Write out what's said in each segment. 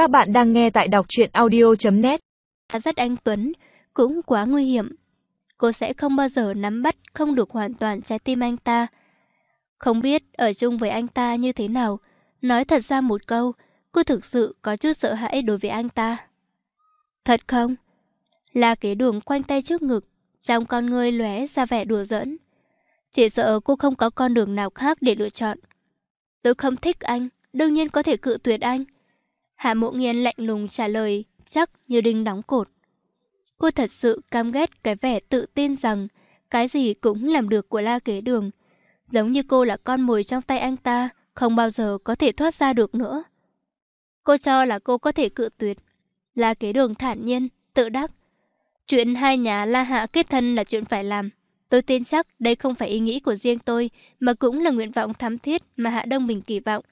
Các bạn đang nghe tại đọc truyện audio.net Rất anh Tuấn, cũng quá nguy hiểm. Cô sẽ không bao giờ nắm bắt không được hoàn toàn trái tim anh ta. Không biết ở chung với anh ta như thế nào. Nói thật ra một câu, cô thực sự có chút sợ hãi đối với anh ta. Thật không? Là kế đường quanh tay trước ngực, trong con người lóe ra vẻ đùa giỡn. Chỉ sợ cô không có con đường nào khác để lựa chọn. Tôi không thích anh, đương nhiên có thể cự tuyệt anh. Hạ mộ nghiên lạnh lùng trả lời, chắc như đinh đóng cột. Cô thật sự cam ghét cái vẻ tự tin rằng cái gì cũng làm được của la kế đường. Giống như cô là con mồi trong tay anh ta, không bao giờ có thể thoát ra được nữa. Cô cho là cô có thể cự tuyệt. La kế đường thản nhiên, tự đắc. Chuyện hai nhà La Hạ kết thân là chuyện phải làm. Tôi tin chắc đây không phải ý nghĩ của riêng tôi, mà cũng là nguyện vọng thắm thiết mà Hạ Đông Bình kỳ vọng.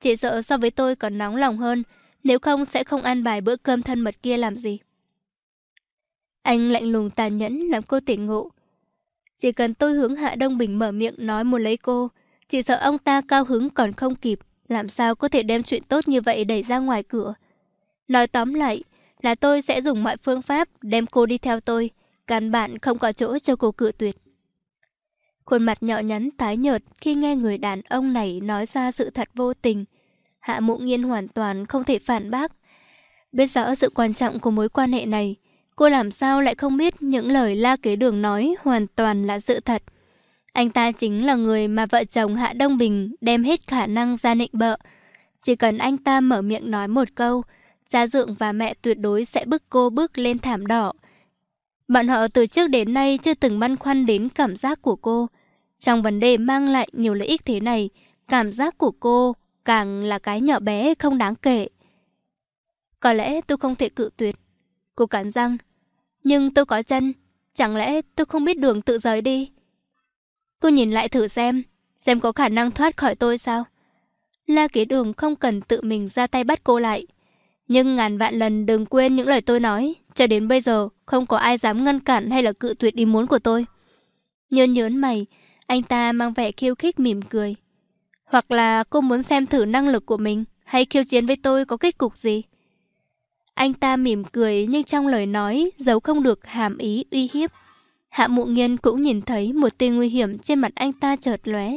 Chỉ sợ so với tôi còn nóng lòng hơn, nếu không sẽ không ăn bài bữa cơm thân mật kia làm gì. Anh lạnh lùng tàn nhẫn làm cô tỉnh ngộ. Chỉ cần tôi hướng Hạ Đông Bình mở miệng nói muốn lấy cô, chỉ sợ ông ta cao hứng còn không kịp, làm sao có thể đem chuyện tốt như vậy đẩy ra ngoài cửa. Nói tóm lại là tôi sẽ dùng mọi phương pháp đem cô đi theo tôi, căn bản không có chỗ cho cô cự tuyệt. Khuôn mặt nhỏ nhắn tái nhợt khi nghe người đàn ông này nói ra sự thật vô tình. Hạ mộ nghiên hoàn toàn không thể phản bác. Biết rõ sự quan trọng của mối quan hệ này, cô làm sao lại không biết những lời la kế đường nói hoàn toàn là sự thật. Anh ta chính là người mà vợ chồng Hạ Đông Bình đem hết khả năng ra nịnh bợ. Chỉ cần anh ta mở miệng nói một câu, cha dượng và mẹ tuyệt đối sẽ bức cô bước lên thảm đỏ. Bọn họ từ trước đến nay chưa từng băn khoăn đến cảm giác của cô. Trong vấn đề mang lại nhiều lợi ích thế này, cảm giác của cô càng là cái nhỏ bé không đáng kể. Có lẽ tôi không thể cự tuyệt. Cô cắn răng. Nhưng tôi có chân, chẳng lẽ tôi không biết đường tự rời đi? Cô nhìn lại thử xem, xem có khả năng thoát khỏi tôi sao? La kế đường không cần tự mình ra tay bắt cô lại. Nhưng ngàn vạn lần đừng quên những lời tôi nói, cho đến bây giờ không có ai dám ngăn cản hay là cự tuyệt ý muốn của tôi. Nhơn nhớn mày, anh ta mang vẻ khiêu khích mỉm cười. Hoặc là cô muốn xem thử năng lực của mình hay khiêu chiến với tôi có kết cục gì? Anh ta mỉm cười nhưng trong lời nói giấu không được hàm ý uy hiếp. Hạ mụ nghiên cũng nhìn thấy một tia nguy hiểm trên mặt anh ta chợt lóe.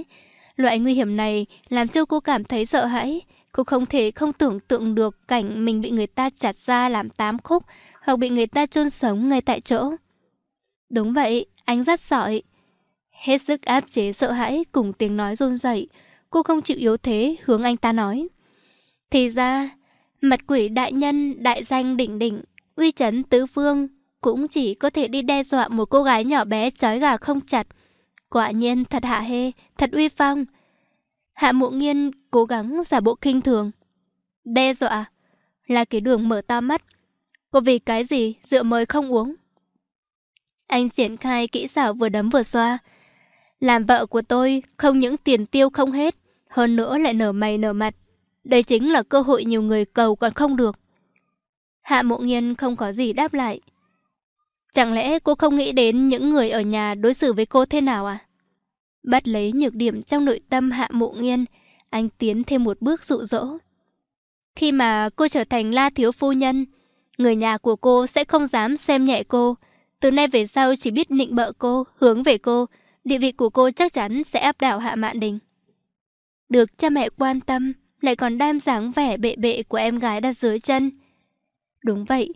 Loại nguy hiểm này làm cho cô cảm thấy sợ hãi. Cô không thể không tưởng tượng được cảnh mình bị người ta chặt ra làm tám khúc hoặc bị người ta chôn sống ngay tại chỗ. Đúng vậy, anh rất sợi Hết sức áp chế sợ hãi cùng tiếng nói run rẩy, cô không chịu yếu thế hướng anh ta nói. Thì ra, mật quỷ đại nhân, đại danh đỉnh đỉnh, uy chấn tứ phương, cũng chỉ có thể đi đe dọa một cô gái nhỏ bé trói gà không chặt. Quả nhiên thật hạ hê, thật uy phong. Hạ mộ nghiên cố gắng giả bộ kinh thường. Đe dọa, là cái đường mở to mắt. Cô vì cái gì rượu mới không uống? Anh triển khai kỹ xảo vừa đấm vừa xoa. Làm vợ của tôi không những tiền tiêu không hết, hơn nữa lại nở mày nở mặt. Đây chính là cơ hội nhiều người cầu còn không được. Hạ mộ nghiên không có gì đáp lại. Chẳng lẽ cô không nghĩ đến những người ở nhà đối xử với cô thế nào à? Bắt lấy nhược điểm trong nội tâm hạ mộ nghiên, anh tiến thêm một bước dụ dỗ. Khi mà cô trở thành la thiếu phu nhân, người nhà của cô sẽ không dám xem nhẹ cô. Từ nay về sau chỉ biết nịnh bợ cô, hướng về cô, địa vị của cô chắc chắn sẽ áp đảo Hạ Mạn Đình. Được cha mẹ quan tâm, lại còn đam dáng vẻ bệ bệ của em gái đặt dưới chân. Đúng vậy,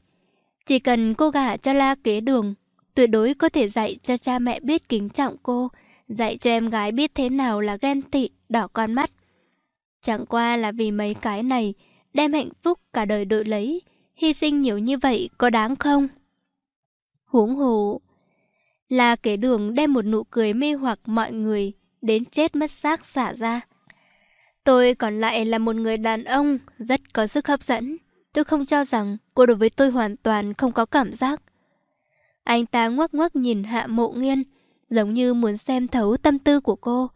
chỉ cần cô gả cho la kế đường, tuyệt đối có thể dạy cho cha mẹ biết kính trọng cô, dạy cho em gái biết thế nào là ghen tị, đỏ con mắt. Chẳng qua là vì mấy cái này, đem hạnh phúc cả đời đội lấy, hy sinh nhiều như vậy có đáng không? Huống hồ, là kẻ đường đem một nụ cười mê hoặc mọi người đến chết mất xác xả ra. Tôi còn lại là một người đàn ông rất có sức hấp dẫn. Tôi không cho rằng cô đối với tôi hoàn toàn không có cảm giác. Anh ta ngoắc ngoắc nhìn hạ mộ nghiên, giống như muốn xem thấu tâm tư của cô.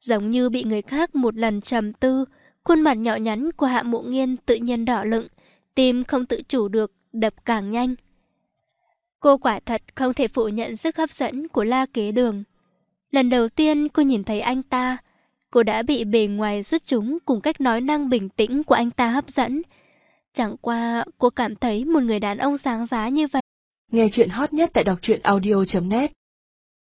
Giống như bị người khác một lần trầm tư, khuôn mặt nhỏ nhắn của hạ mộ nghiên tự nhiên đỏ lựng, tim không tự chủ được, đập càng nhanh. Cô quả thật không thể phủ nhận sức hấp dẫn của La Kế Đường. Lần đầu tiên cô nhìn thấy anh ta, cô đã bị bề ngoài xuất chúng cùng cách nói năng bình tĩnh của anh ta hấp dẫn. Chẳng qua, cô cảm thấy một người đàn ông sáng giá như vậy. Nghe chuyện hot nhất tại đọc truyện audio.net